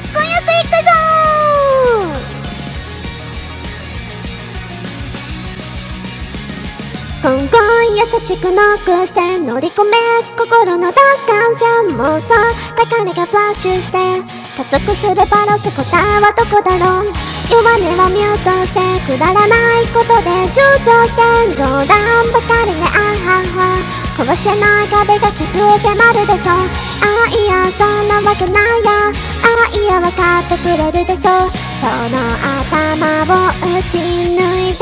こよくいくぞ今後優しくノックして乗り込め心の奪還線妄想高値がフラッシュして加速するバラス答えはどこだろう。弱音はミュートしてくだらないことで躊躇して冗談ばかり。壊せない壁がキスを迫るでしょあいやそんなわけないやああいや分かってくれるでしょその頭を打ち抜いて。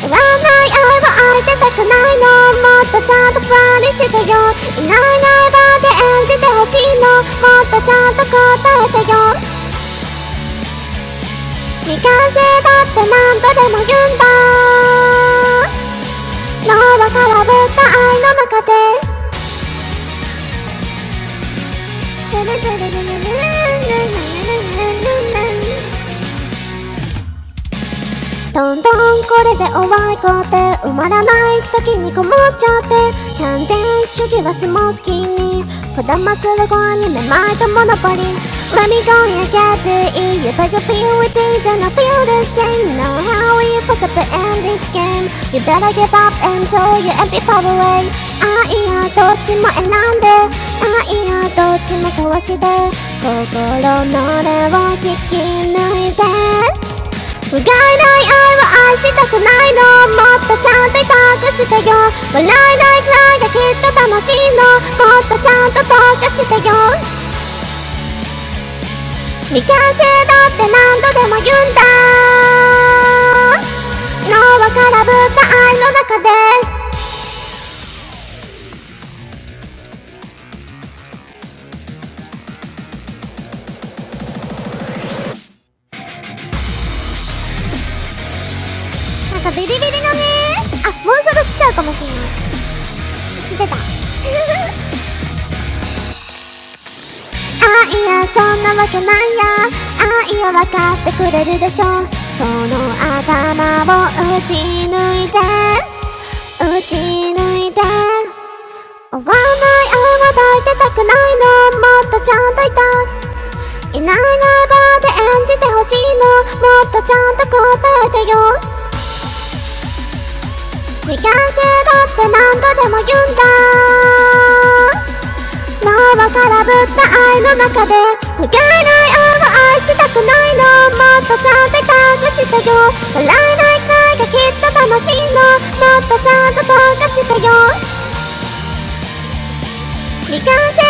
いらない愛は愛せたくないの。もっとちゃんとファンにしてよ。いないない場で演じてほしいの。もっとちゃんと答えてよ。未完成だって何度でも言うんだ。でーす。ルルルルルルルルどんどんこれで終わいこうて。埋まらない時にこもっちゃって。完全主義はスモッキーにこだまする子にめまいとモノポリ Let me go and get it You better be with me than I feel the same Know how you f this game. You better give up and throw your empty power away. あいやどっちも選んであいやどっちも壊して心の霊を引き抜いて不甲斐ない愛は愛したくないのもっとちゃんと託してよ笑えないくらいがきっと楽しいのもっとちゃんと溶かしてよ未完成だって何度でも言うんだ脳は空振った愛の中でなんかビリビリのねあもうそろ来ちゃうかもしれない。来てたあいやそんなわけないや。あいや分かってくれるでしょその頭を打ち抜いて打ち抜いて終わらない愛は抱いてたくないの？もっとちゃんといたい。ないない場で演じてほしいの？もっとちゃんと答えてよ。未完成だって何度でも言うんだ。脳は空振った愛の中で不甲斐ない愛は愛したくないの？もっとちゃんとたよ笑えないくらいがきっと楽しいの。もっとちゃんと溶かしてよ。未完成